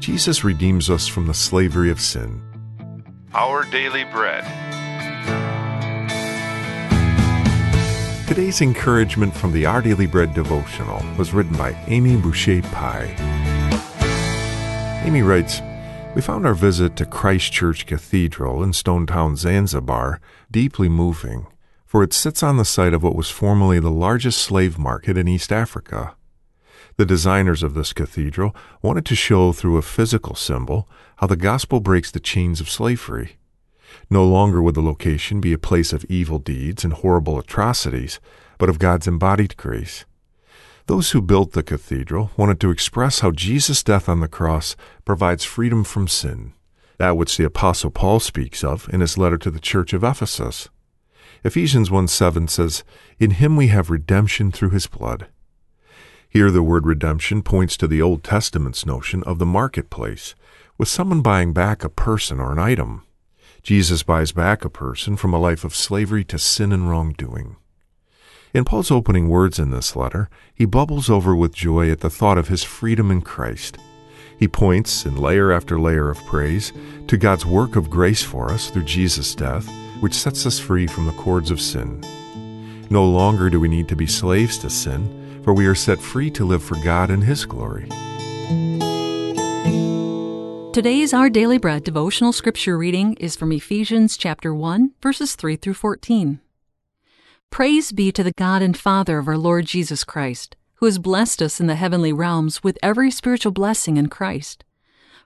Jesus redeems us from the slavery of sin. Our Daily Bread. Today's encouragement from the Our Daily Bread devotional was written by Amy Boucher Pye. Amy writes, We found our visit to Christ Church Cathedral in Stone Town, Zanzibar, deeply moving, for it sits on the site of what was formerly the largest slave market in East Africa. The designers of this cathedral wanted to show through a physical symbol how the gospel breaks the chains of slavery. No longer would the location be a place of evil deeds and horrible atrocities, but of God's embodied grace. Those who built the cathedral wanted to express how Jesus' death on the cross provides freedom from sin, that which the Apostle Paul speaks of in his letter to the church of Ephesus. Ephesians 1 7 says, In him we have redemption through his blood. Here the word redemption points to the Old Testament's notion of the marketplace, with someone buying back a person or an item. Jesus buys back a person from a life of slavery to sin and wrongdoing. In Paul's opening words in this letter, he bubbles over with joy at the thought of his freedom in Christ. He points, in layer after layer of praise, to God's work of grace for us through Jesus' death, which sets us free from the cords of sin. No longer do we need to be slaves to sin, for we are set free to live for God and His glory. Today's Our Daily Bread devotional scripture reading is from Ephesians chapter 1, verses 3 through 14. Praise be to the God and Father of our Lord Jesus Christ, who has blessed us in the heavenly realms with every spiritual blessing in Christ.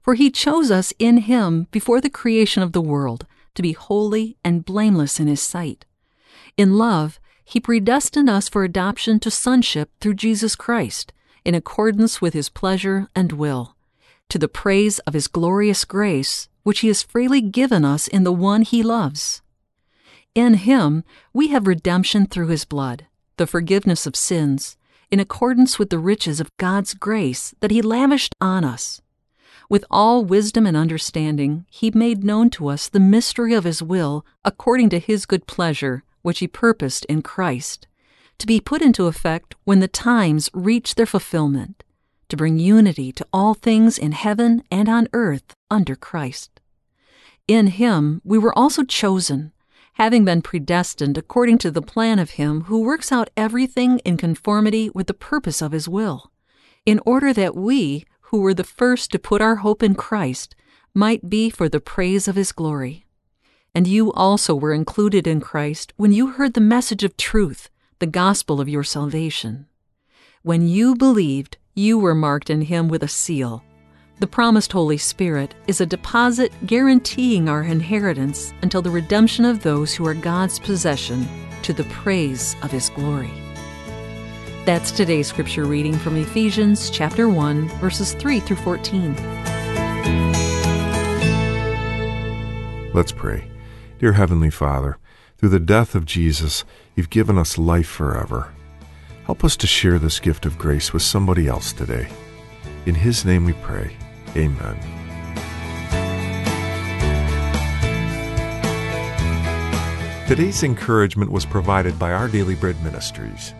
For he chose us in him before the creation of the world to be holy and blameless in his sight. In love, he predestined us for adoption to sonship through Jesus Christ, in accordance with his pleasure and will to the praise of His glorious grace, which He has freely given us in the one He loves. In Him we have redemption through His blood, the forgiveness of sins, in accordance with the riches of God's grace that He lavished on us. With all wisdom and understanding, He made known to us the mystery of His will according to His good pleasure, which He purposed in Christ, to be put into effect when the times reach their fulfillment to bring unity to all things in heaven and on earth under Christ. In him we were also chosen, having been predestined according to the plan of him who works out everything in conformity with the purpose of his will, in order that we, who were the first to put our hope in Christ, might be for the praise of his glory. And you also were included in Christ when you heard the message of truth, the gospel of your salvation. When you believed, you were marked in Him with a seal. The promised Holy Spirit is a deposit guaranteeing our inheritance until the redemption of those who are God's possession to the praise of His glory. That's today's scripture reading from Ephesians chapter 1 verses 3 through 14. Let's pray. Dear Heavenly Father, through the death of Jesus, you've given us life forever. Help us to share this gift of grace with somebody else today. In His name we pray. Amen. Today's encouragement was provided by Our Daily Bread Ministries.